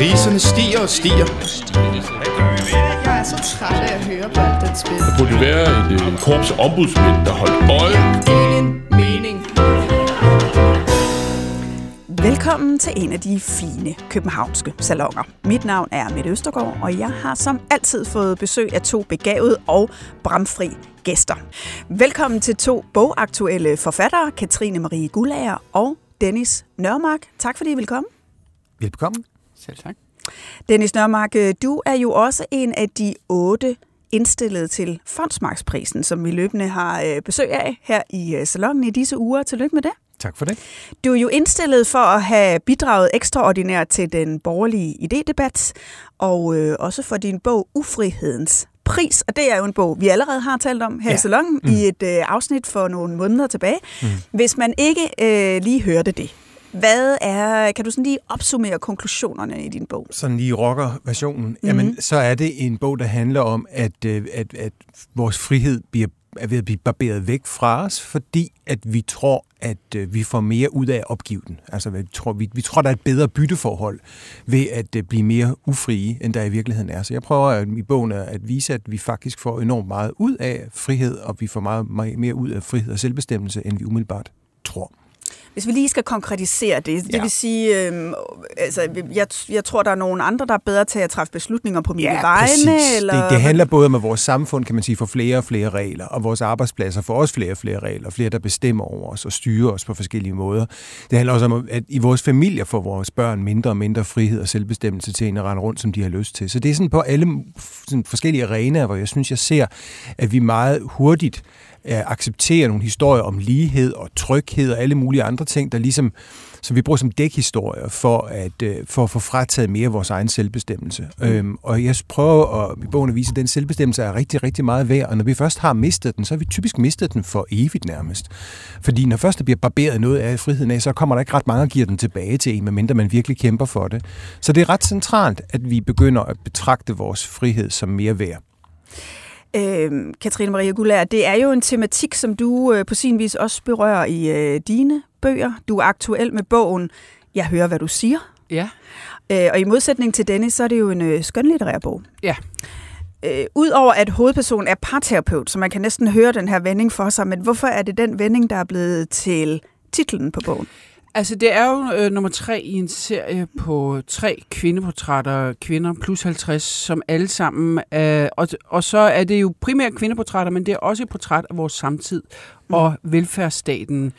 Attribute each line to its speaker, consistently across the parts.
Speaker 1: Priserne stiger og stiger.
Speaker 2: Jeg er så træt af at høre på alt den spil.
Speaker 3: Der burde være et øh, korps ombudsmænd, der holdt øje.
Speaker 2: Ingen mening.
Speaker 4: Velkommen til en af de fine københavnske salonger. Mit navn er Mette Østergaard, og jeg har som altid fået besøg af to begavede og bramfri gæster. Velkommen til to bogaktuelle forfattere, Katrine Marie Gullager og Dennis Nørmark. Tak fordi I vil komme.
Speaker 5: Velkommen.
Speaker 6: Selv tak.
Speaker 4: Dennis Nørmark, du er jo også en af de otte indstillet til Fondsmarksprisen, som vi løbende har øh, besøg af her i øh, salongen i disse uger. Tillykke med det.
Speaker 5: Tak for det.
Speaker 4: Du er jo indstillet for at have bidraget ekstraordinært til den borgerlige idédebat, og øh, også for din bog Ufrihedens pris, og det er jo en bog, vi allerede har talt om her ja. i salongen mm. i et øh, afsnit for nogle måneder tilbage. Mm. Hvis man ikke øh, lige hørte det, hvad er, kan du sådan lige opsummere konklusionerne i din bog?
Speaker 5: Sådan lige rocker-versionen. Mm-hmm. Jamen, så er det en bog, der handler om, at, øh, at, at vores frihed bliver er ved at blive barberet væk fra os, fordi at vi tror, at øh, vi får mere ud af at opgive den. Altså, vi tror, vi, vi tror, der er et bedre bytteforhold ved at øh, blive mere ufrie, end der i virkeligheden er. Så jeg prøver at, i bogen at vise, at vi faktisk får enormt meget ud af frihed, og vi får meget, meget mere ud af frihed og selvbestemmelse, end vi umiddelbart tror.
Speaker 4: Hvis vi lige skal konkretisere det, det ja. vil sige, øh, altså, jeg, jeg tror, der er nogle andre, der er bedre til at træffe beslutninger på mine
Speaker 5: ja,
Speaker 4: vegne.
Speaker 5: Præcis.
Speaker 4: Eller...
Speaker 5: Det, det handler både om, at vores samfund, kan man sige, får flere og flere regler, og vores arbejdspladser får også flere og flere regler, flere, der bestemmer over os og styrer os på forskellige måder. Det handler også om, at i vores familier får vores børn mindre og mindre frihed og selvbestemmelse til at rende rundt, som de har lyst til. Så det er sådan på alle sådan forskellige arenaer, hvor jeg synes, jeg ser, at vi meget hurtigt acceptere nogle historier om lighed og tryghed og alle mulige andre ting, der ligesom, som vi bruger som dækhistorier for at, øh, for at få frataget mere af vores egen selvbestemmelse. Mm. Øhm, og jeg prøver at, i bogen at vise, at den selvbestemmelse er rigtig, rigtig meget værd, og når vi først har mistet den, så har vi typisk mistet den for evigt nærmest. Fordi når først der bliver barberet noget af friheden af, så kommer der ikke ret mange, der giver den tilbage til en, medmindre man virkelig kæmper for det. Så det er ret centralt, at vi begynder at betragte vores frihed som mere værd.
Speaker 4: Øh, Katrine Maria Gullær, det er jo en tematik, som du øh, på sin vis også berører i øh, dine bøger. Du er aktuel med bogen Jeg hører, hvad du siger.
Speaker 6: Ja.
Speaker 4: Øh, og i modsætning til Dennis, så er det jo en øh, skønlitterær bog.
Speaker 6: Ja.
Speaker 4: Øh, Udover at hovedpersonen er parterapeut, så man kan næsten høre den her vending for sig, men hvorfor er det den vending, der er blevet til titlen på bogen?
Speaker 6: Altså, det er jo øh, nummer tre i en serie på tre kvindeportrætter, kvinder plus 50, som alle sammen er... Og, og så er det jo primært kvindeportrætter, men det er også et portræt af vores samtid mm. og velfærdsstaten.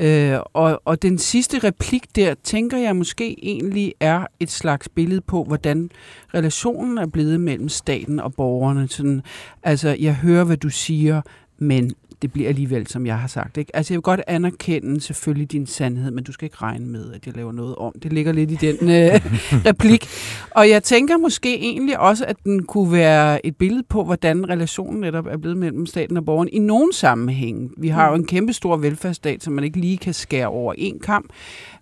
Speaker 6: Øh, og, og den sidste replik der, tænker jeg måske egentlig er et slags billede på, hvordan relationen er blevet mellem staten og borgerne. Sådan, altså, jeg hører, hvad du siger, men det bliver alligevel, som jeg har sagt. Ikke? Altså, jeg vil godt anerkende selvfølgelig din sandhed, men du skal ikke regne med, at jeg laver noget om. Det ligger lidt i den øh, replik. Og jeg tænker måske egentlig også, at den kunne være et billede på, hvordan relationen netop er blevet mellem staten og borgeren i nogen sammenhæng. Vi har jo en kæmpe stor velfærdsstat, som man ikke lige kan skære over en kamp.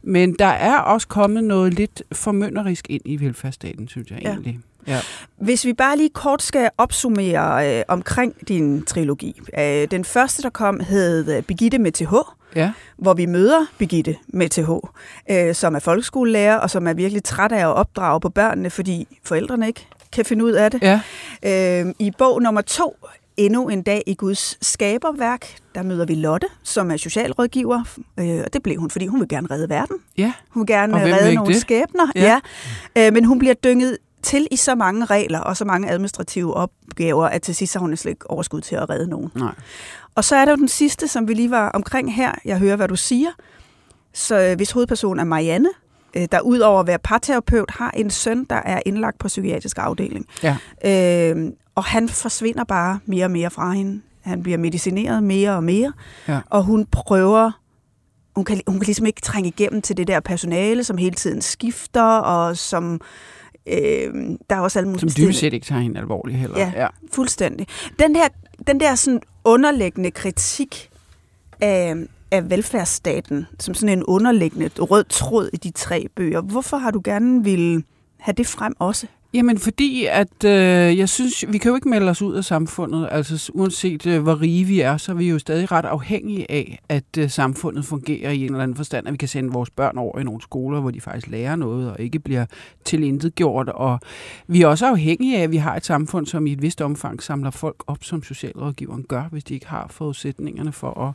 Speaker 6: Men der er også kommet noget lidt formynderisk ind i velfærdsstaten, synes jeg ja. egentlig. Ja.
Speaker 4: Hvis vi bare lige kort skal opsummere øh, omkring din trilogi. Øh, den første, der kom, hed øh, Begitte med TH,
Speaker 6: ja.
Speaker 4: hvor vi møder Begitte med TH, øh, som er folkeskolelærer, og som er virkelig træt af at opdrage på børnene, fordi forældrene ikke kan finde ud af det.
Speaker 6: Ja.
Speaker 4: Øh, I bog nummer to, Endnu en dag i Guds skaberværk, der møder vi Lotte, som er socialrådgiver, øh, og det blev hun, fordi hun vil gerne redde verden.
Speaker 6: Ja.
Speaker 4: Hun vil gerne redde nogle
Speaker 6: det?
Speaker 4: skæbner. Ja. Ja. Øh, men hun bliver dynget til i så mange regler og så mange administrative opgaver, at til sidst har hun slet ikke overskud til at redde nogen.
Speaker 6: Nej.
Speaker 4: Og så er der jo den sidste, som vi lige var omkring her. Jeg hører, hvad du siger. Så øh, hvis hovedperson er Marianne, øh, der udover at være parterapeut, har en søn, der er indlagt på psykiatrisk afdeling.
Speaker 6: Ja.
Speaker 4: Øh, og han forsvinder bare mere og mere fra hende. Han bliver medicineret mere og mere.
Speaker 6: Ja.
Speaker 4: Og hun prøver hun kan, hun kan ligesom ikke trænge igennem til det der personale, som hele tiden skifter, og som øh, der er også alle mulige...
Speaker 6: Som dybest set ikke tager hende alvorligt heller.
Speaker 4: Ja, ja. fuldstændig. Den der, den der sådan underliggende kritik af, af velfærdsstaten, som sådan en underliggende rød tråd i de tre bøger, hvorfor har du gerne vil have det frem også?
Speaker 6: Jamen fordi, at øh, jeg synes, vi kan jo ikke melde os ud af samfundet. Altså uanset øh, hvor rige vi er, så er vi jo stadig ret afhængige af, at øh, samfundet fungerer i en eller anden forstand, at vi kan sende vores børn over i nogle skoler, hvor de faktisk lærer noget og ikke bliver tilintetgjort. Og vi er også afhængige af, at vi har et samfund, som i et vist omfang samler folk op, som socialrådgiveren gør, hvis de ikke har forudsætningerne for at,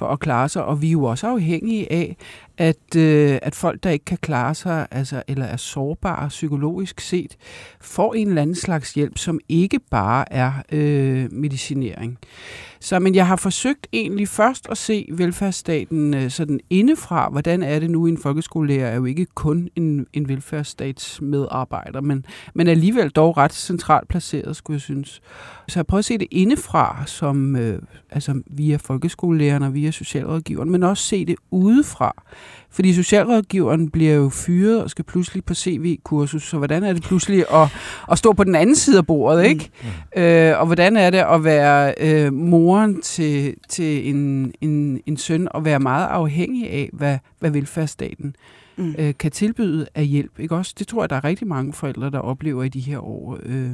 Speaker 6: for at klare sig. Og vi er jo også afhængige af, at, øh, at folk, der ikke kan klare sig, altså, eller er sårbare psykologisk set, får en eller anden slags hjælp, som ikke bare er øh, medicinering. Så men jeg har forsøgt egentlig først at se velfærdsstaten øh, sådan indefra. Hvordan er det nu? En folkeskolelærer er jo ikke kun en, en velfærdsstatsmedarbejder, men, men alligevel dog ret centralt placeret, skulle jeg synes. Så jeg prøver at se det indefra, som øh, altså via folkeskolelærerne og via socialrådgiveren, men også se det udefra. Fordi socialrådgiveren bliver jo fyret og skal pludselig på CV-kursus, så hvordan er det pludselig at, at stå på den anden side af bordet, ikke? Mm. Øh, og hvordan er det at være øh, moren til, til en, en, en søn og være meget afhængig af, hvad, hvad velfærdsstaten mm. øh, kan tilbyde af hjælp, ikke også? Det tror jeg, der er rigtig mange forældre, der oplever i de her år. Øh,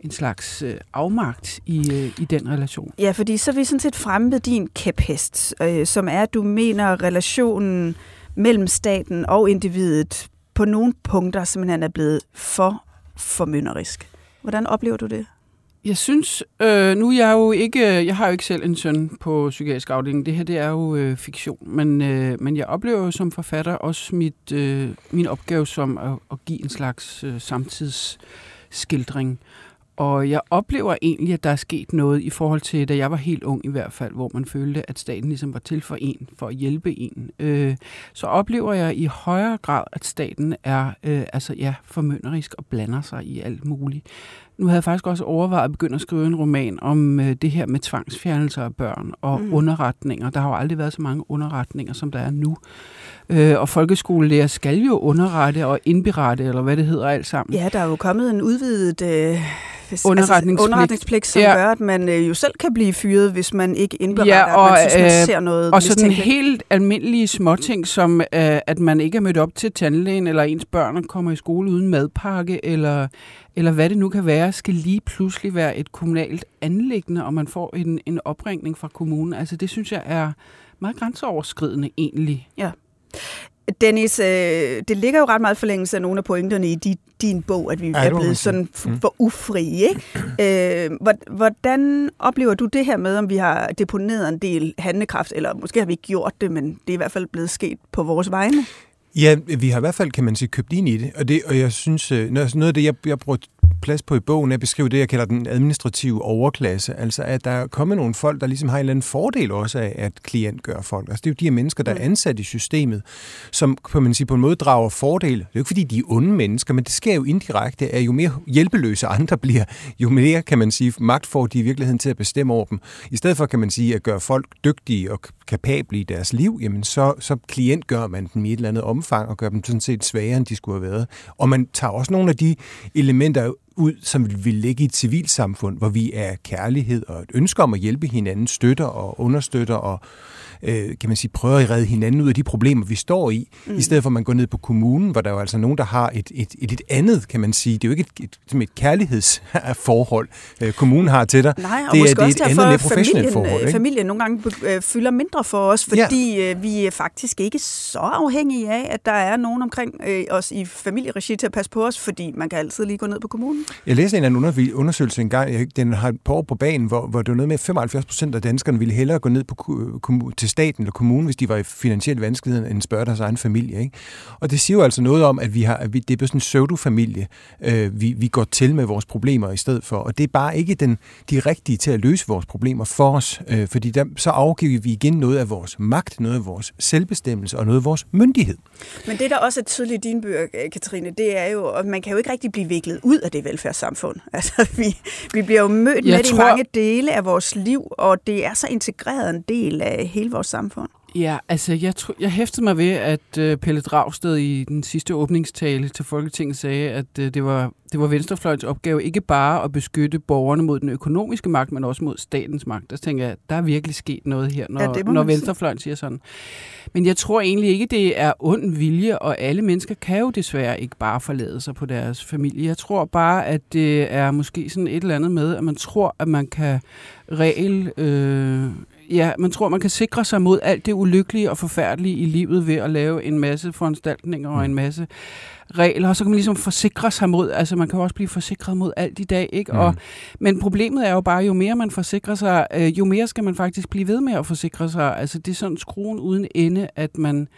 Speaker 6: en slags øh, afmagt i, øh, i den relation.
Speaker 4: Ja, fordi så er vi sådan set fremme ved din kæphest, øh, som er, at du mener, relationen mellem staten og individet på nogle punkter simpelthen er blevet for formynderisk. Hvordan oplever du det?
Speaker 6: Jeg synes, øh, nu er jeg jo ikke, øh, jeg har jo ikke selv en søn på psykiatrisk afdeling. Det her, det er jo øh, fiktion. Men, øh, men jeg oplever jo som forfatter også mit, øh, min opgave som at, at give en slags øh, samtidsskildring. Og jeg oplever egentlig, at der er sket noget i forhold til, da jeg var helt ung i hvert fald, hvor man følte, at staten ligesom var til for en, for at hjælpe en. Øh, så oplever jeg i højere grad, at staten er øh, altså ja, formynderisk og blander sig i alt muligt. Nu havde jeg faktisk også overvejet at begynde at skrive en roman om øh, det her med tvangsfjernelser af børn og mm. underretninger. Der har jo aldrig været så mange underretninger, som der er nu. Øh, og folkeskolelærer skal jo underrette og indberette, eller hvad det hedder alt sammen.
Speaker 4: Ja, der er jo kommet en udvidet... Øh underretningspligt, altså, underretningspligt som ja. gør, at man øh, jo selv kan blive fyret, hvis man ikke indberetter, ja, og, at man synes, man øh, ser noget
Speaker 6: Og sådan helt almindelige småting, som øh, at man ikke er mødt op til tandlægen, eller ens børn kommer i skole uden madpakke, eller, eller hvad det nu kan være, skal lige pludselig være et kommunalt anlæggende, og man får en, en opringning fra kommunen. Altså det synes jeg er meget grænseoverskridende egentlig.
Speaker 4: Ja. Dennis, øh, det ligger jo ret meget forlængelse af nogle af pointerne i di, din bog, at vi ja, er blevet sådan mm. for ufri. Ikke? Øh, hvordan oplever du det her med, om vi har deponeret en del handlekraft, eller måske har vi ikke gjort det, men det er i hvert fald blevet sket på vores vegne?
Speaker 5: Ja, vi har i hvert fald, kan man sige, købt ind i det, og, det, og jeg synes, øh, noget af det, jeg, jeg bruger plads på i bogen, at beskrive det, jeg kalder den administrative overklasse. Altså, at der er kommet nogle folk, der ligesom har en eller anden fordel også af, at klient gør folk. Altså, det er jo de her mennesker, der er mm. ansat i systemet, som kan man sige, på en måde drager fordel. Det er jo ikke, fordi de er onde mennesker, men det sker jo indirekte, at jo mere hjælpeløse andre bliver, jo mere, kan man sige, magt får de i virkeligheden til at bestemme over dem. I stedet for, kan man sige, at gøre folk dygtige og kapable i deres liv, jamen så, så klientgør man dem i et eller andet omfang og gør dem sådan set svagere, end de skulle have været. Og man tager også nogle af de elementer ud, som vil ligge i et civilsamfund, hvor vi er kærlighed og et ønske om at hjælpe hinanden, støtter og understøtter og øh, kan man sige, prøver at redde hinanden ud af de problemer, vi står i, mm. i stedet for at man går ned på kommunen, hvor der er jo altså nogen, der har et, et, et, et andet, kan man sige, det er jo ikke et, et, et kærlighedsforhold, øh, kommunen har til dig.
Speaker 4: Nej,
Speaker 5: og det
Speaker 4: måske
Speaker 5: er, det er
Speaker 4: også
Speaker 5: et andet, mere professionelt
Speaker 4: familien,
Speaker 5: forhold. Ikke?
Speaker 4: familien nogle gange øh, fylder mindre for os, fordi ja. øh, vi er faktisk ikke så afhængige af, at der er nogen omkring øh, os i familieregi til at passe på os, fordi man kan altid lige gå ned på kommunen.
Speaker 5: Jeg læste en anden undersøgelse engang, den har et par år på banen, hvor, hvor det var noget med, at 75 procent af danskerne ville hellere gå ned på, til staten eller kommunen, hvis de var i finansielle vanskeligheder, end spørge deres egen familie. Ikke? Og det siger jo altså noget om, at, vi har, at vi, det er sådan en pseudo-familie, øh, vi, vi går til med vores problemer i stedet for. Og det er bare ikke den, de rigtige til at løse vores problemer for os, øh, fordi der, så afgiver vi igen noget af vores magt, noget af vores selvbestemmelse og noget af vores myndighed.
Speaker 4: Men det, der også er tydeligt i dine bøger, Katrine, det er jo, at man kan jo ikke rigtig blive viklet ud af det velfærdssamfund. Altså, vi, vi bliver jo mødt Jeg med tror... det i mange dele af vores liv, og det er så integreret en del af hele vores samfund.
Speaker 6: Ja, altså jeg, tro, jeg hæftede mig ved, at uh, Pelle Dragsted i den sidste åbningstale til Folketinget sagde, at uh, det, var, det var Venstrefløjens opgave ikke bare at beskytte borgerne mod den økonomiske magt, men også mod statens magt. Der tænker jeg, der er virkelig sket noget her, når,
Speaker 4: Ja,
Speaker 6: når. Venstrefløjen siger sådan. Men jeg tror egentlig ikke, det er ond vilje, og alle mennesker kan jo desværre ikke bare forlade sig på deres familie. Jeg tror bare, at det er måske sådan et eller andet med, at man tror, at man kan regel... Øh, ja, man tror, man kan sikre sig mod alt det ulykkelige og forfærdelige i livet ved at lave en masse foranstaltninger og en masse regler, og så kan man ligesom forsikre sig mod, altså man kan jo også blive forsikret mod alt i dag, ikke? Mm. Og, men problemet er jo bare, jo mere man forsikrer sig, øh, jo mere skal man faktisk blive ved med at forsikre sig. Altså det er sådan skruen uden ende, at man,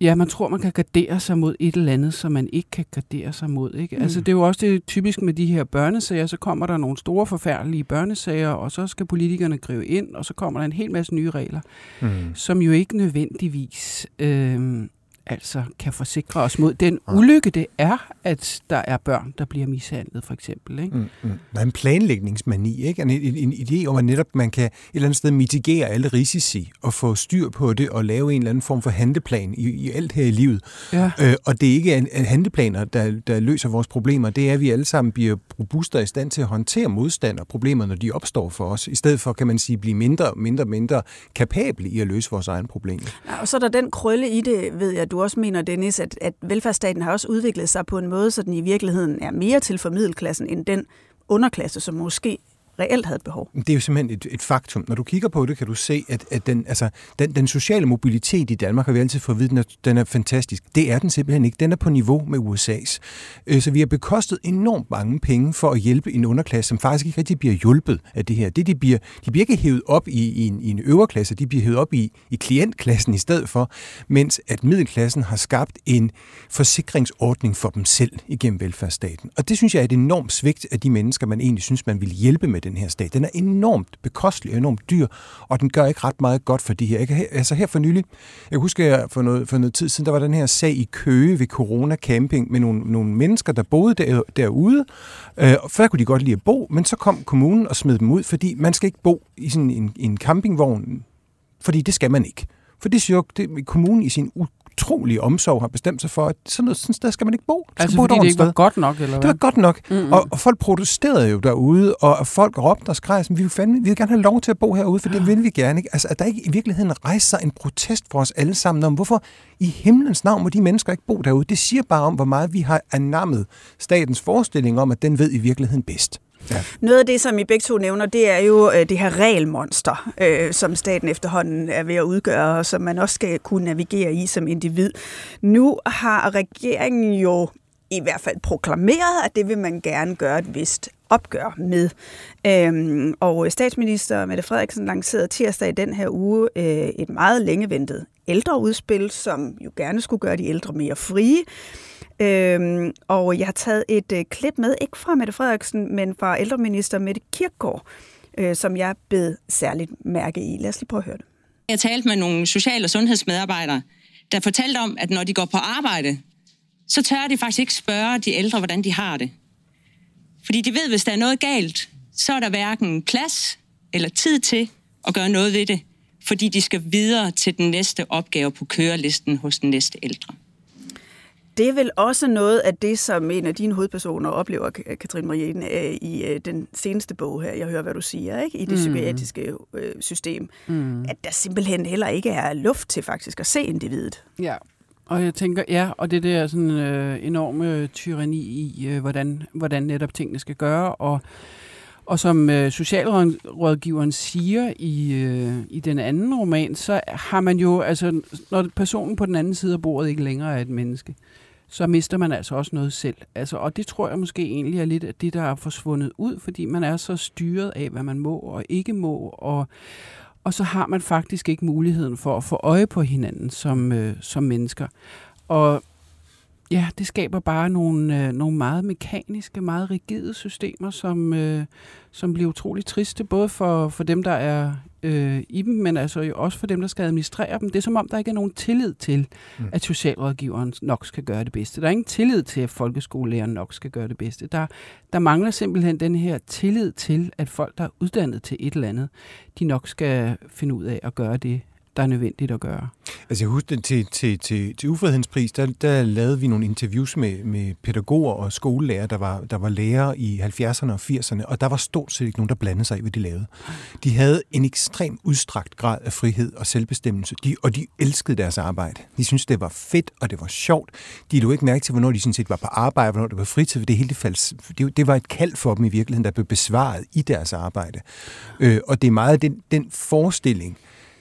Speaker 6: ja, man tror, man kan gardere sig mod et eller andet, som man ikke kan gardere sig mod, ikke? Mm. Altså det er jo også det typisk med de her børnesager, så kommer der nogle store forfærdelige børnesager, og så skal politikerne gribe ind, og så kommer der en hel masse nye regler,
Speaker 5: Mm.
Speaker 6: som jo ikke nødvendigvis øh, altså kan forsikre os mod den ulykke, det er, at der er børn, der bliver mishandlet, for eksempel. Ikke?
Speaker 5: Mm, mm. Der er en planlægningsmani, ikke? En, en, en idé om, at netop man kan et eller andet sted mitigere alle risici og få styr på det og lave en eller anden form for handleplan i, i alt her i livet.
Speaker 6: Ja.
Speaker 5: Øh, og det er ikke en, en handleplaner, der, der løser vores problemer. Det er, at vi alle sammen bliver robuste og i stand til at håndtere modstand og problemer, når de opstår for os. I stedet for, kan man sige, blive mindre, mindre, mindre kapable i at løse vores egne problemer.
Speaker 4: Ja, og så er der den krølle i det, ved jeg, du også mener, Dennis, at, at velfærdsstaten har også udviklet sig på en måde, så den i virkeligheden er mere til for middelklassen end den underklasse, som måske reelt havde et behov.
Speaker 5: Det er jo simpelthen et, et faktum. Når du kigger på det, kan du se, at, at den, altså, den, den sociale mobilitet i Danmark, har vi altid fået at vide, den er, den er fantastisk. Det er den simpelthen ikke. Den er på niveau med USA's. Øh, så vi har bekostet enormt mange penge for at hjælpe en underklasse, som faktisk ikke rigtig bliver hjulpet af det her. Det, de, bliver, de bliver ikke hævet op i, i, en, i en øverklasse, de bliver hævet op i, i klientklassen i stedet for, mens at middelklassen har skabt en forsikringsordning for dem selv igennem velfærdsstaten. Og det synes jeg er et enormt svigt af de mennesker, man egentlig synes, man vil hjælpe med den her stat. Den er enormt bekostelig og enormt dyr, og den gør ikke ret meget godt for de her. Jeg kan, altså her for nylig, jeg husker jeg for noget, for noget tid siden, der var den her sag i Køge ved Corona Camping med nogle, nogle mennesker, der boede der, derude. Øh, og før kunne de godt lide at bo, men så kom kommunen og smed dem ud, fordi man skal ikke bo i sådan en, en campingvogn, fordi det skal man ikke. For det siger jo, det, kommunen i sin utrolige omsorg har bestemt sig for, at sådan noget sådan sted skal man ikke bo. Man
Speaker 6: Altså
Speaker 5: bo
Speaker 6: fordi det ikke var
Speaker 5: sted.
Speaker 6: godt nok, eller
Speaker 5: Det
Speaker 6: hvad?
Speaker 5: var godt nok. Mm-hmm. Og, og folk protesterede jo derude, og folk råbte og skreg, vi vil, fandme, vi vil gerne have lov til at bo herude, for det vil vi gerne. Ikke? Altså, at der ikke i virkeligheden rejser sig en protest for os alle sammen om, hvorfor i himlens navn må de mennesker ikke bo derude. Det siger bare om, hvor meget vi har anammet statens forestilling om, at den ved i virkeligheden bedst. Ja.
Speaker 4: Noget af det, som I begge to nævner, det er jo øh, det her regelmonster, øh, som staten efterhånden er ved at udgøre, og som man også skal kunne navigere i som individ. Nu har regeringen jo i hvert fald proklameret, at det vil man gerne gøre et vist opgør med. Øhm, og øh, statsminister Mette Frederiksen lancerede tirsdag i den her uge øh, et meget længeventet ældreudspil, som jo gerne skulle gøre de ældre mere frie. Øhm, og jeg har taget et øh, klip med, ikke fra Mette Frederiksen, men fra ældreminister Mette Kirkgaard, øh, som jeg bed særligt mærke i. Lad os lige prøve at høre det.
Speaker 7: Jeg talte med nogle social- og sundhedsmedarbejdere, der fortalte om, at når de går på arbejde, så tør de faktisk ikke spørge de ældre, hvordan de har det. Fordi de ved, hvis der er noget galt, så er der hverken plads eller tid til at gøre noget ved det, fordi de skal videre til den næste opgave på kørelisten hos den næste ældre.
Speaker 4: Det er vel også noget af det, som en af dine hovedpersoner oplever, Katrine Marien, øh, i øh, den seneste bog her. Jeg hører, hvad du siger, ikke? i det
Speaker 6: Mm.
Speaker 4: psykiatriske øh, system.
Speaker 6: Mm.
Speaker 4: At der simpelthen heller ikke er luft til faktisk at se individet.
Speaker 6: Ja, og jeg tænker, ja, og det der sådan øh, enorme tyranni i, øh, hvordan, hvordan netop tingene skal gøre, og, og som øh, socialrådgiveren siger i, øh, i den anden roman, så har man jo, altså når personen på den anden side af bordet ikke længere er et menneske, så mister man altså også noget selv. Altså, og det tror jeg måske egentlig er lidt af det, der er forsvundet ud, fordi man er så styret af, hvad man må og ikke må, og, og så har man faktisk ikke muligheden for at få øje på hinanden som, øh, som mennesker. Og ja, det skaber bare nogle, øh, nogle meget mekaniske, meget rigide systemer, som, øh, som bliver utroligt triste, både for, for dem, der er øh, i dem, men altså jo også for dem, der skal administrere dem. Det er som om, der ikke er nogen tillid til, mm. at socialrådgiveren nok skal gøre det bedste. Der er ingen tillid til, at folkeskolelæreren nok skal gøre det bedste. Der, der mangler simpelthen den her tillid til, at folk, der er uddannet til et eller andet, de nok skal finde ud af at gøre det der er nødvendigt at gøre.
Speaker 5: Altså jeg husker til, til, til, til Ufriheden pris, der, der lavede vi nogle interviews med, med pædagoger og skolelærer, der var, der var lærere i 70'erne og 80'erne, og der var stort set ikke nogen, der blandede sig i, hvad de lavede. De havde en ekstrem udstrakt grad af frihed og selvbestemmelse, de, og de elskede deres arbejde. De syntes, det var fedt, og det var sjovt. De lå ikke mærke til, hvornår de sådan set var på arbejde, hvornår det var fritid, for det hele faldt, det, det var et kald for dem i virkeligheden, der blev besvaret i deres arbejde. Øh, og det er meget den, den forestilling,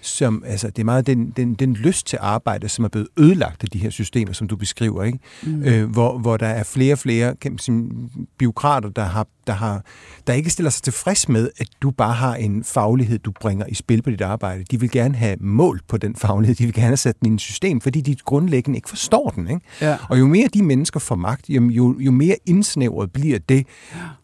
Speaker 5: som, altså, det er meget den, den, den lyst til arbejde, som er blevet ødelagt af de her systemer, som du beskriver, ikke? Mm. Øh, hvor, hvor der er flere og flere kan man sige, biokrater, der, har, der, har, der ikke stiller sig tilfreds med, at du bare har en faglighed, du bringer i spil på dit arbejde. De vil gerne have mål på den faglighed, de vil gerne have sat den i et system, fordi de grundlæggende ikke forstår den. Ikke?
Speaker 6: Ja.
Speaker 5: Og jo mere de mennesker får magt, jo, jo, jo mere indsnævret bliver det,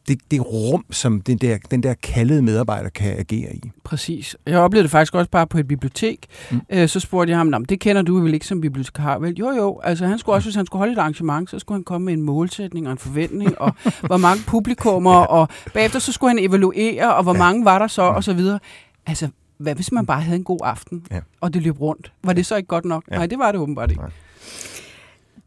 Speaker 5: det, det rum, som den der, den der kaldede medarbejder kan agere i.
Speaker 6: Præcis. Jeg oplevede det faktisk også bare på et bibliotek. Mm. Øh, så spurgte jeg ham, det kender du vel ikke som bibliotekar? Vel, jo jo, altså han skulle også, hvis han skulle holde et arrangement, så skulle han komme med en målsætning og en forventning, og hvor mange publikummer, ja. og bagefter så skulle han evaluere, og hvor ja. mange var der så, og så videre. Altså, hvad hvis man bare havde en god aften, ja. og det løb rundt? Var det så ikke godt nok? Ja. Nej, det var det åbenbart ikke. Nej.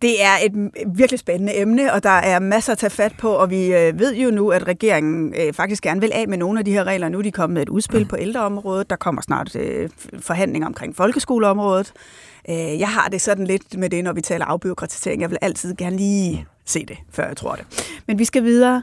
Speaker 4: Det er et virkelig spændende emne, og der er masser at tage fat på, og vi øh, ved jo nu, at regeringen øh, faktisk gerne vil af med nogle af de her regler. Nu er de kommet med et udspil på ældreområdet, der kommer snart øh, forhandlinger omkring folkeskoleområdet. Jeg har det sådan lidt med det, når vi taler afbyråkratisering. Jeg vil altid gerne lige se det, før jeg tror det. Men vi skal videre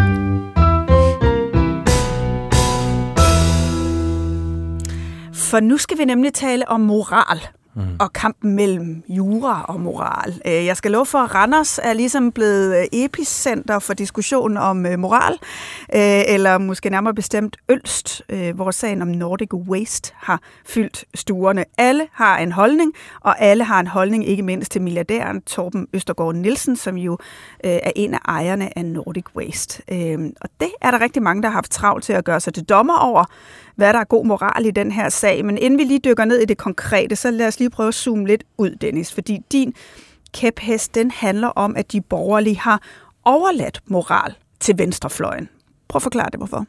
Speaker 4: For nu skal vi nemlig tale om moral mm. og kampen mellem jura og moral. Øh, jeg skal love for, at Randers er ligesom blevet øh, epicenter for diskussion om øh, moral, eller måske nærmere bestemt Ølst, hvor sagen om Nordic Waste har fyldt stuerne. Alle har en holdning, og alle har en holdning ikke mindst til milliardæren Torben Østergaard Nielsen, som jo er en af ejerne af Nordic Waste. Og det er der rigtig mange, der har haft travlt til at gøre sig til dommer over, hvad der er god moral i den her sag. Men inden vi lige dykker ned i det konkrete, så lad os lige prøve at zoome lidt ud, Dennis. Fordi din kæphest, den handler om, at de borgerlige har overladt moral til venstrefløjen. Prøv at forklare det, hvorfor.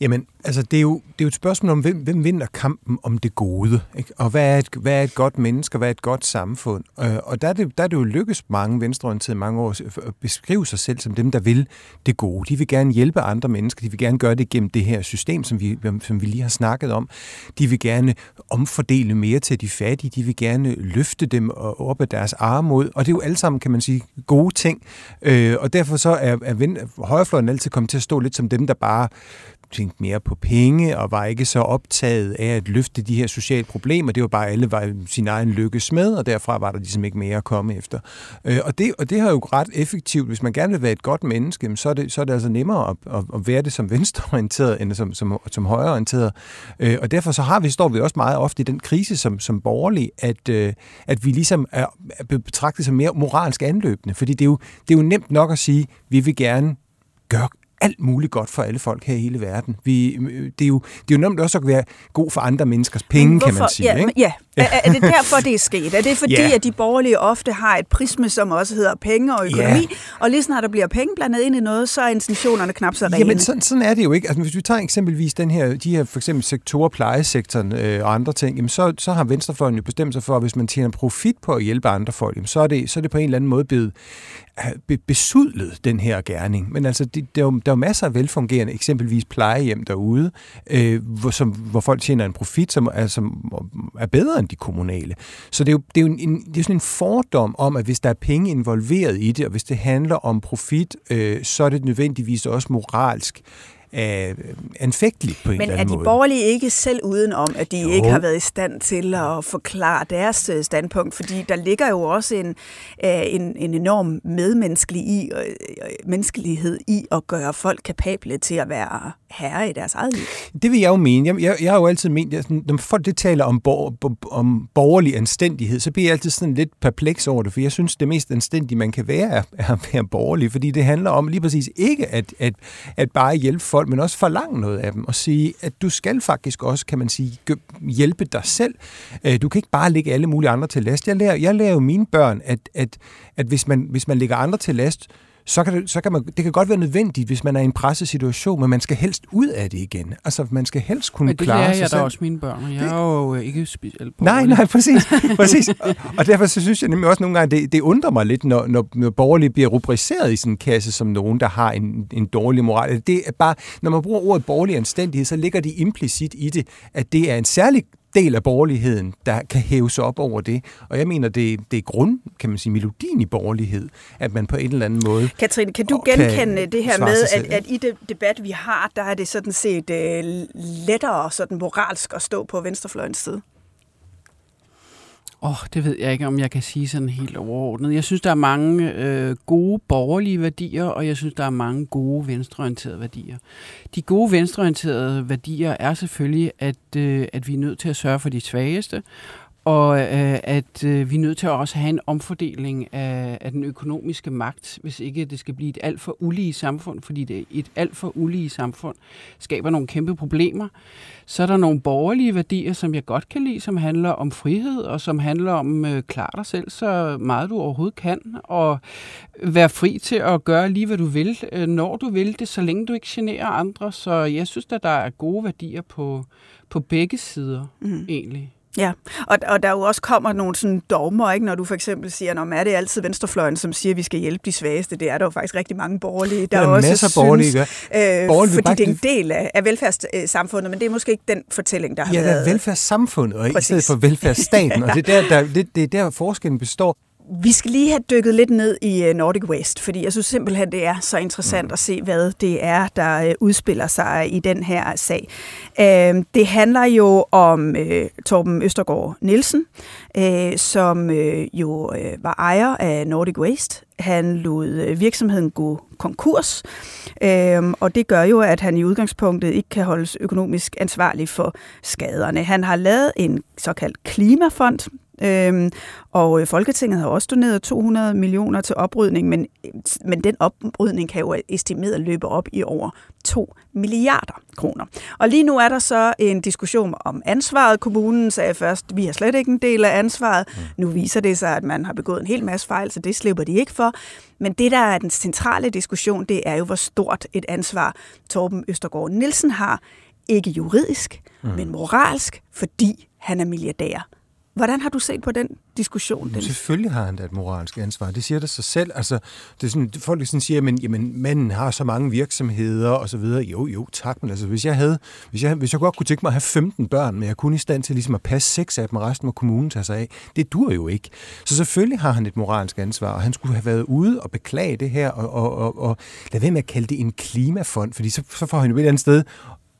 Speaker 5: Jamen, altså, det er jo, det er jo et spørgsmål om, hvem, hvem vinder kampen om det gode, ikke? og hvad er, et, hvad er et godt menneske, og hvad er et godt samfund. Øh, og der er, det, der er det jo lykkes mange venstreorienterede mange år at beskrive sig selv som dem, der vil det gode. De vil gerne hjælpe andre mennesker, de vil gerne gøre det gennem det her system, som vi, som vi lige har snakket om. De vil gerne omfordele mere til de fattige, de vil gerne løfte dem op af deres armod, og det er jo alle sammen, kan man sige, gode ting. Øh, og derfor så er, er højrefløjen altid kommet til at stå lidt som dem, der bare tænkte mere på penge og var ikke så optaget af at løfte de her sociale problemer. Det var bare, alle var sin egen lykkes med, og derfra var der ligesom ikke mere at komme efter. Øh, og, det, og det har jo ret effektivt. Hvis man gerne vil være et godt menneske, så er det, så er det altså nemmere at, at, at være det som venstreorienteret, end som, som, som højreorienteret. Øh, og derfor så har vi, står vi også meget ofte i den krise som, som borgerlig, at, øh, at vi ligesom er, er betragtet som mere moralsk anløbende. Fordi det er, jo, det er jo nemt nok at sige, vi vil gerne gøre alt muligt godt for alle folk her i hele verden. Vi, det, er jo, det er jo nemt også at være god for andre menneskers penge, kan man sige.
Speaker 4: Ja,
Speaker 5: ikke?
Speaker 4: ja. Er, er det derfor, det er sket? Er det fordi, ja. at de borgerlige ofte har et prisme, som også hedder penge og økonomi, ja. og lige snart der bliver penge blandet ind i noget, så er intentionerne knap så rene?
Speaker 5: Jamen, sådan, sådan er det jo ikke. Altså, hvis vi tager eksempelvis den her, de her for eksempel sektorer, plejesektoren øh, og andre ting, jamen, så, så har venstrefløjen jo bestemt sig for, at hvis man tjener profit på at hjælpe andre folk, jamen, så, er det, så er det på en eller anden måde blevet besudlet, den her gerning. Men altså, det, der, er jo, der er jo masser af velfungerende, eksempelvis plejehjem derude, øh, hvor, som, hvor folk tjener en profit, som er, som er bedre end de kommunale. Så det er jo, det er jo en, det er sådan en fordom om, at hvis der er penge involveret i det, og hvis det handler om profit, øh, så er det nødvendigvis også moralsk er anfægteligt på en
Speaker 4: Men
Speaker 5: eller
Speaker 4: er
Speaker 5: anden
Speaker 4: de
Speaker 5: måde.
Speaker 4: borgerlige ikke selv udenom, at de
Speaker 5: Jo.
Speaker 4: ikke har været i stand til at forklare deres øh, standpunkt? Fordi der ligger jo også en, øh, en, en enorm medmenneskelig i, øh, øh, menneskelighed i at gøre folk kapable til at være herre i deres eget liv.
Speaker 5: Det vil jeg jo mene. Jeg, jeg, jeg har jo altid ment, at når folk det taler om, bor, bo- om borgerlig anstændighed, så bliver jeg altid sådan lidt perpleks over det, for jeg synes, det mest anstændige, man kan være, er, er at være borgerlig, fordi det handler om lige præcis ikke at, at, at bare hjælpe folk, men også forlange noget af dem, og sige, at du skal faktisk også, kan man sige, hjælpe dig selv. Øh, du kan ikke bare lægge alle mulige andre til last. Jeg lærer, jeg lærer jo mine børn, at, at, at hvis, man, hvis man lægger andre til last, så kan det, så kan man, det kan godt være nødvendigt, hvis man er i en pressesituation, men man skal helst ud af det igen. Altså, man skal helst kunne
Speaker 6: Men det
Speaker 5: klare
Speaker 6: lærer
Speaker 5: sig
Speaker 6: jeg da
Speaker 5: selv.
Speaker 6: også mine børn, og jeg er jo øh, ikke specielt
Speaker 5: Nej, nej, præcis. præcis. Og, og derfor så synes jeg nemlig også nogle gange, det, det undrer mig lidt, når, når, når borgerlige bliver rubriceret i sådan en kasse som nogen, der har en, en dårlig moral. Det er bare, når man bruger ordet borgerlig anstændighed, så ligger de implicit i det, at det er en særlig del af borgerligheden, der kan hæve sig op over det. Og jeg mener, det, det er grund, kan man sige, melodien i borgerlighed, at man på en eller anden måde...
Speaker 4: Katrine, kan du
Speaker 5: Og kan
Speaker 4: genkende det her med, at, at i det debat, vi har, der er det sådan set øh, lettere sådan moralsk at stå på venstrefløjens side?
Speaker 6: Åh, oh, det ved jeg ikke, om jeg kan sige sådan helt overordnet. Jeg synes, der er mange øh, gode borgerlige værdier, og jeg synes, der er mange gode venstreorienterede værdier. De gode venstreorienterede værdier er selvfølgelig, at, øh, at vi er nødt til at sørge for de svageste, og øh, at øh, vi er nødt til at også have en omfordeling af, af den økonomiske magt, hvis ikke det skal blive et alt for ulige samfund, fordi det et alt for ulige samfund skaber nogle kæmpe problemer. Så er der nogle borgerlige værdier, som jeg godt kan lide, som handler om frihed, og som handler om øh, klar dig selv så meget du overhovedet kan, og være fri til at gøre lige, hvad du vil, øh, når du vil det, så længe du ikke generer andre. Så jeg synes, at der er gode værdier på, på begge sider, mm. egentlig.
Speaker 4: Ja, og, og der jo også kommer nogle sådan dogmer, ikke? når du for eksempel siger, når er det altid venstrefløjen, som siger, at vi skal hjælpe de svageste. Det er der jo faktisk rigtig mange borgerlige, der,
Speaker 5: Der er
Speaker 4: også
Speaker 5: masser
Speaker 4: synes,
Speaker 5: borgerlige,
Speaker 4: øh,
Speaker 5: Borgerlige
Speaker 4: fordi det er en del af, af velfærdssamfundet, men det er måske ikke den fortælling, der har
Speaker 5: Ja, det
Speaker 4: været.
Speaker 5: er velfærdssamfundet, og ikke i
Speaker 4: Præcis.
Speaker 5: stedet for velfærdsstaten. Og det er der, der, det, det er der forskellen består.
Speaker 4: Vi skal lige have dykket lidt ned i øh, Nordic Waste, fordi jeg synes simpelthen, det er så interessant mm. at se, hvad det er, der øh, udspiller sig i den her sag. Øh, Det handler jo om øh, Torben Østergaard Nielsen, som jo var ejer af Nordic Waste. Han lod virksomheden gå konkurs, øh, og det gør jo, at han i udgangspunktet ikke kan holdes økonomisk ansvarlig for skaderne. Han har lavet en såkaldt klimafond, Øhm, og øh, Folketinget har også doneret 200 millioner til oprydning, men, men den oprydning kan jo estimeret løbe op i over 2 milliarder kroner. Og lige nu er der så en diskussion om ansvaret. Kommunen sagde først, vi har slet ikke en del af ansvaret. Nu viser det sig, at man har begået en hel masse fejl, så det slipper de ikke for. Men det, der er den centrale diskussion, det er jo, hvor stort et ansvar Torben Østergaard Nielsen har. Ikke juridisk, mm. men moralsk, fordi han er milliardær. Hvordan har du set på den diskussion? Den?
Speaker 5: selvfølgelig har han da et moralsk ansvar. Det siger det sig selv. Altså, det er sådan, folk sådan siger, men jamen, manden har så mange virksomheder og så videre. Jo, jo, tak. Men altså, hvis jeg, havde, hvis jeg, hvis jeg godt kunne tænke mig at have 15 børn, men jeg kunne i stand til ligesom at passe seks af dem, og resten må kommunen tage sig af, det dur jo ikke. Så selvfølgelig har han et moralsk ansvar, og han skulle have været ude og beklage det her, og, og, og, og lad være med at kalde det en klimafond, fordi så, så får han jo et eller andet sted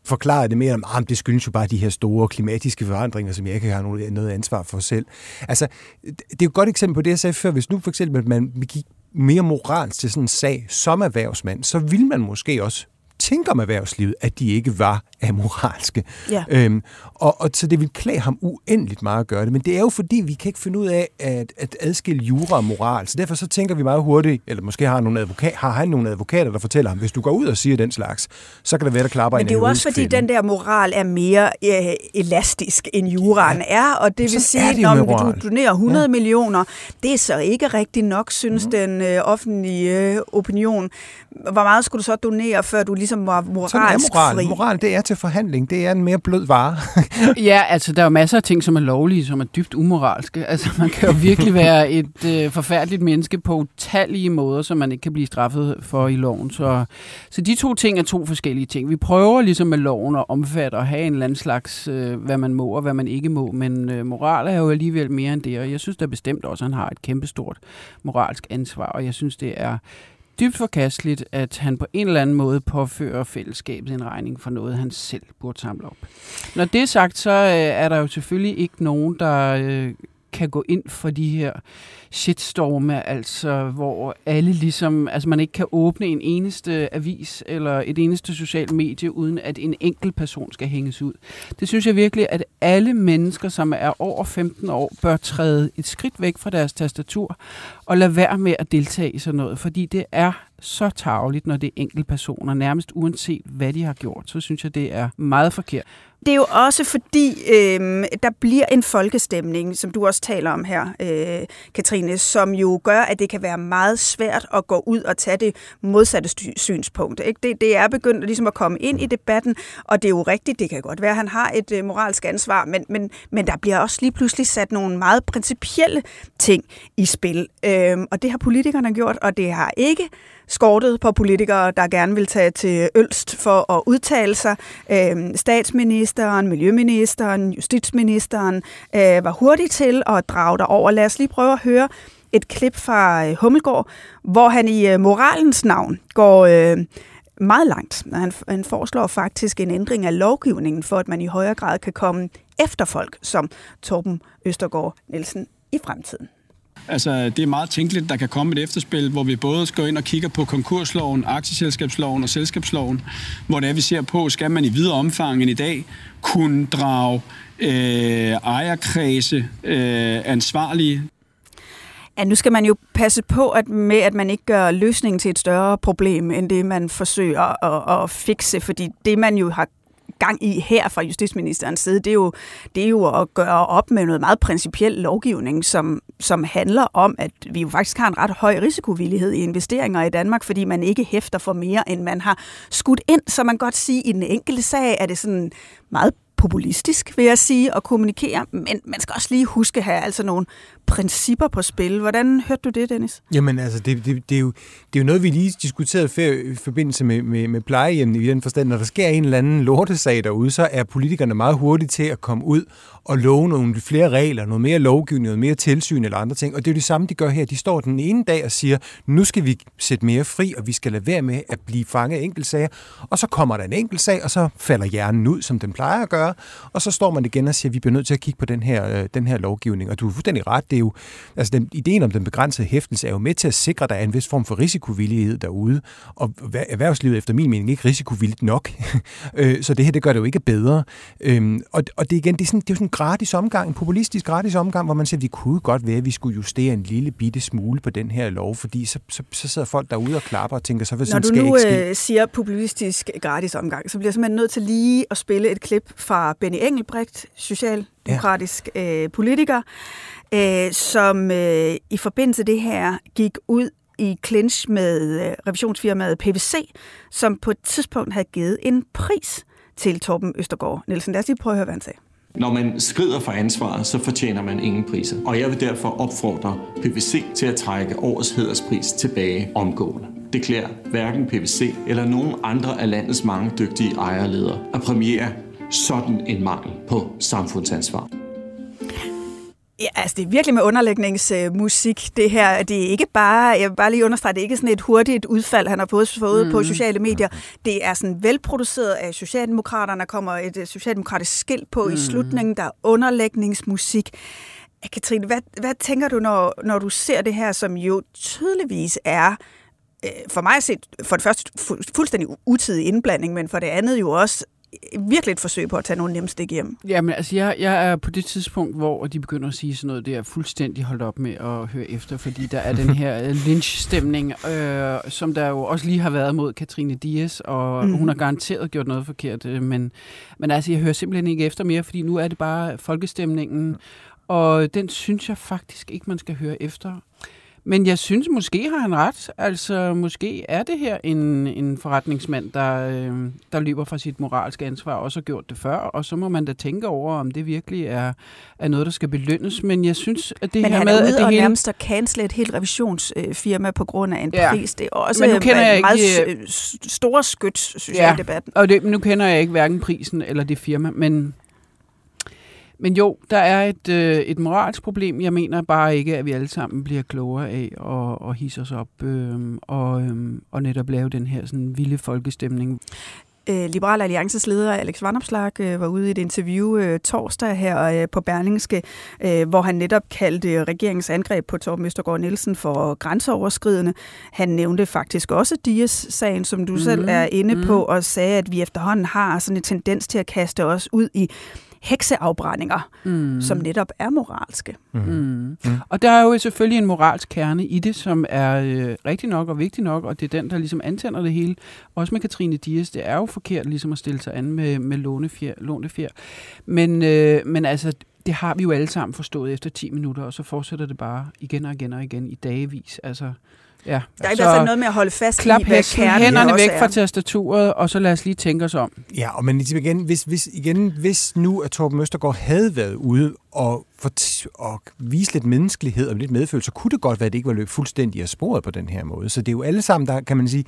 Speaker 5: forklarede det mere om, ah, at det skyldes jo bare de her store klimatiske forandringer, som jeg ikke har noget, ansvar for selv. Altså, det er jo et godt eksempel på det, jeg sagde før. Hvis nu for eksempel man gik mere moralsk til sådan en sag som erhvervsmand, så vil man måske også tænke om erhvervslivet, at de ikke var amoralske.
Speaker 4: Ja.
Speaker 5: Øhm, og, og så det vil klæde ham uendeligt meget at gøre det. Men det er jo fordi, vi kan ikke finde ud af at, at adskille jura og moral. Så derfor så tænker vi meget hurtigt, eller måske har, nogle advokat, har han nogle advokater, der fortæller ham, hvis du går ud og siger den slags, så kan det være, der klapper
Speaker 4: Men
Speaker 5: en
Speaker 4: det er jo også fordi, den der moral er mere øh, elastisk, end juraen ja. er, og det vil sige,
Speaker 5: jo
Speaker 4: når du donerer 100 ja. millioner, det er så ikke rigtig nok, synes mm. den øh, offentlige øh, opinion. Hvor meget skulle du så donere, før du ligesom var
Speaker 5: Sådan
Speaker 4: moralsk
Speaker 5: er moral.
Speaker 4: fri?
Speaker 5: Moral, det er til forhandling. Det er en mere blød vare.
Speaker 6: Ja, altså der er jo masser af ting, som er lovlige, som er dybt umoralske. Altså man kan jo virkelig være et øh, forfærdeligt menneske på utallige måder, som man ikke kan blive straffet for i loven. Så, så de to ting er to forskellige ting. Vi prøver ligesom med loven at omfatte og have en eller anden slags, øh, hvad man må og hvad man ikke må, men øh, moral er jo alligevel mere end det, og jeg synes da bestemt også, at han har et kæmpestort moralsk ansvar, og jeg synes, det er dybt forkasteligt, at han på en eller anden måde påfører fællesskabet en regning for noget, han selv burde samle op. Når det er sagt, så øh, er der jo selvfølgelig ikke nogen, der øh, kan gå ind for de her shitstorme, altså hvor alle ligesom, altså man ikke kan åbne en eneste avis eller et eneste socialt medie, uden at en enkelt person skal hænges ud. Det synes jeg virkelig, at alle mennesker, som er over 15 år, bør træde et skridt væk fra deres tastatur og lade være med at deltage i sådan noget, fordi det er så tageligt, når det er enkeltpersoner, nærmest uanset hvad de har gjort, så synes jeg, det er meget forkert.
Speaker 4: Det er jo også fordi, øh, der bliver en folkestemning, som du også taler om her, øh, Katrine, som jo gør, at det kan være meget svært at gå ud og tage det modsatte synspunkt. Ikke? Det, det er begyndt ligesom at komme ind i debatten, og det er jo rigtigt, det kan godt være, at han har et øh, moralsk ansvar, men, men, men der bliver også lige pludselig sat nogle meget principielle ting i spil. Øh, og det har politikerne gjort, og det har ikke skortet på politikere, der gerne vil tage til Ølst for at udtale sig. Øh, statsministeren, miljøministeren, justitsministeren øh, var hurtig til at drage dig over. Lad os lige prøve at høre et klip fra øh, Hummelgård, hvor han i øh, moralens navn går øh, meget langt. Han, han foreslår faktisk en ændring af lovgivningen, for at man i højere grad kan komme efter folk som Torben Østergaard Nielsen i fremtiden.
Speaker 8: Altså, det er meget tænkeligt, der kan komme et efterspil, hvor vi både skal ind og kigge på konkursloven, aktieselskabsloven og selskabsloven, hvor det er, vi ser på, skal man i videre omfang end i dag kunne drage øh, ejerkredse øh, ansvarlige.
Speaker 4: Ja, nu skal man jo passe på at med, at man ikke gør løsningen til et større problem, end det man forsøger at, at fikse, fordi det man jo har gang i her fra justitsministerens side, det er jo, det er jo at gøre op med noget meget principiel lovgivning, som, som handler om, at vi jo faktisk har en ret høj risikovillighed i investeringer i Danmark, fordi man ikke hæfter for mere, end man har skudt ind. Så man kan godt sige, at i den enkelte sag er det sådan meget populistisk, vil jeg sige, at kommunikere, men man skal også lige huske at have altså nogle principper på spil. Hvordan hørte du det, Dennis?
Speaker 5: Jamen altså, det, det, det, er, jo, det er jo noget, vi lige diskuterede før i forbindelse med, med, med plejehjem i den forstand. Når der sker en eller anden lortesag derude, så er politikerne meget hurtige til at komme ud og love nogle flere regler, noget mere lovgivning, noget mere tilsyn eller andre ting. Og det er jo det samme, de gør her. De står den ene dag og siger, nu skal vi sætte mere fri, og vi skal lade være med at blive fanget af enkeltsager. Og så kommer der en enkeltsag, og så falder hjernen ud, som den plejer at gøre. Og så står man igen og siger, at vi bliver nødt til at kigge på den her, øh, den her lovgivning. Og du er fuldstændig ret. Det er jo, altså den, ideen om den begrænsede hæftelse er jo med til at sikre, at der er en vis form for risikovillighed derude. Og erhvervslivet efter min mening ikke risikovilligt nok. Øh, så det her, det gør det jo ikke bedre. Øhm, og, og det, igen, det er, sådan, det er jo sådan gratis omgang, en populistisk gratis omgang, hvor man siger, at vi kunne godt være, at vi skulle justere en lille bitte smule på den her lov, fordi så, så, så sidder folk derude og klapper og tænker, så vil sådan
Speaker 4: skal
Speaker 5: ikke ske.
Speaker 4: Når du nu øh, siger populistisk gratis omgang, så bliver jeg simpelthen nødt til lige at spille et klip fra Benny Engelbrecht, socialdemokratisk ja. øh, politiker, øh, som øh, i forbindelse det her gik ud i clinch med øh, revisionsfirmaet PVC, som på et tidspunkt havde givet en pris til Torben Østergaard Nielsen. Lad os lige prøve at høre, hvad han sagde.
Speaker 9: Når man skrider for ansvaret, så fortjener man ingen priser. Og jeg vil derfor opfordre PVC til at trække årets hederspris tilbage omgående. Det klæder hverken PVC eller nogen andre af landets mange dygtige ejerledere at premiere sådan en mangel på samfundsansvar.
Speaker 4: Ja, altså det er virkelig med underlægningsmusik, det her. Det er ikke bare, jeg vil bare lige understrege, det er ikke sådan et hurtigt udfald, han har fået, fået mm. på sociale medier. Det er sådan velproduceret af Socialdemokraterne. Der kommer et øh, socialdemokratisk skilt på mm. i slutningen. Der er underlægningsmusik. Katrine, hvad, hvad tænker du, når, når du ser det her, som jo tydeligvis er øh, for mig set for det første fu- fuldstændig utidig indblanding, men for det andet jo også virkelig et forsøg på at tage nogle nemme stik hjem.
Speaker 6: Jamen, altså, jeg, jeg er på det tidspunkt, hvor de begynder at sige sådan noget, det er fuldstændig holdt op med at høre efter, fordi der er den her øh, lynch-stemning, øh, som der jo også lige har været mod Katrine Dias, og mm. hun har garanteret gjort noget forkert, øh, men, men altså, jeg hører simpelthen ikke efter mere, fordi nu er det bare folkestemningen, og den synes jeg faktisk ikke, man skal høre efter. Men jeg synes, måske har han ret. Altså, måske er det her en, en forretningsmand, der, øh, der løber fra sit moralske ansvar, og også har gjort det før, og så må man da tænke over, om det virkelig er, er noget, der skal belønnes. Men jeg synes, at det
Speaker 4: Men
Speaker 6: her
Speaker 4: med...
Speaker 6: Men
Speaker 4: han er
Speaker 6: ude
Speaker 4: ude og
Speaker 6: hele...
Speaker 4: nærmest at cancele et helt revisionsfirma på grund af en
Speaker 6: Ja.
Speaker 4: pris. Det er også
Speaker 6: Men nu kender jeg
Speaker 4: meget
Speaker 6: ikke-
Speaker 4: s- store skyt, synes jeg, i debatten.
Speaker 6: og det, nu kender jeg ikke hverken prisen eller det firma, men Men jo, der er et, øh, et moralsk problem. Jeg mener bare ikke, at vi alle sammen bliver klogere af at, at hisse os op øh, og, øh, og netop lave den her sådan vilde folkestemning.
Speaker 4: Øh, Liberal Alliances leder Alex Vanopslag øh, var ude i et interview øh, torsdag her øh, på Berlingske, øh, hvor han netop kaldte regeringens angreb på Torben Østergaard Nielsen for grænseoverskridende. Han nævnte faktisk også Dias-sagen, som du mm. selv er inde mm. på, og sagde, at vi efterhånden har sådan en tendens til at kaste os ud i hekseafbrændinger, mm. som netop er moralske.
Speaker 6: Mm. Mm. Mm. Og der er jo selvfølgelig en moralsk kerne i det, som er øh, rigtig nok og vigtig nok, og det er den, der ligesom antænder det hele. Også med Katrine Dias, det er jo forkert ligesom at stille sig an med, med lånefjer, lånefjer. Men, øh, men altså, det har vi jo alle sammen forstået efter 10 minutter, og så fortsætter det bare igen og igen og igen i dagevis. Altså, Ja,
Speaker 4: der er i hvert fald noget med at holde fast
Speaker 6: klap
Speaker 4: i, hvad kernen
Speaker 6: hænderne væk
Speaker 4: er.
Speaker 6: fra tastaturet, og så lad os lige tænke os om.
Speaker 5: Ja, og men igen, hvis, hvis, igen, hvis nu at Torben Østergaard havde været ude og, for, og vise lidt menneskelighed og lidt medfølelse, så kunne det godt være, at det ikke var løbet fuldstændig af sporet på den her måde. Så det er jo alle sammen, der kan man sige,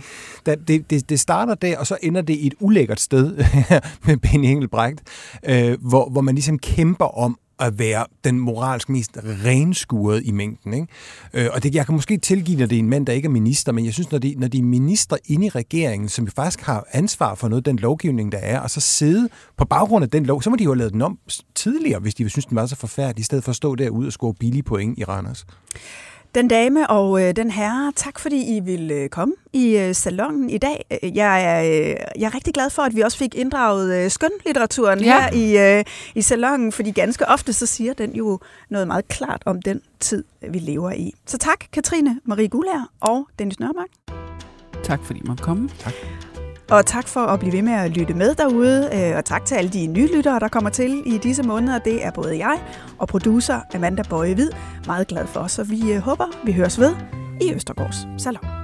Speaker 5: der, det, det, det starter der, og så ender det i et ulækkert sted med Benny Engelbrecht, øh, hvor, hvor man ligesom kæmper om at være den moralsk mest renskuret i mængden. Ikke? Øh, og det, jeg kan måske tilgive, når det er en mand, der ikke er minister, men jeg synes, når de, når de er minister inde i regeringen, som faktisk har ansvar for noget den lovgivning, der er, og så sidde på baggrund af den lov, så må de jo have lavet den om tidligere, hvis de synes, den var så forfærdelig, i stedet for at stå derude og score billige point i Randers.
Speaker 4: Den dame og øh, den herre, tak fordi I ville øh, komme i øh, salongen i dag. Øh, jeg er, øh, jeg er rigtig glad for, at vi også fik inddraget øh, skønlitteraturen ja. her i, øh, i salongen, fordi ganske ofte så siger den jo noget meget klart om den tid, vi lever i. Så tak, Katrine Marie Gullær og Dennis Nørmark.
Speaker 6: Tak fordi man kom.
Speaker 5: Tak.
Speaker 4: Og tak for at blive ved med at lytte med derude, øh, og tak til alle de nye lyttere, der kommer til i disse måneder. Det er både jeg og producer Amanda Bøje Hvid meget glad for, så vi øh, håber, vi høres ved i Østergårds Salon.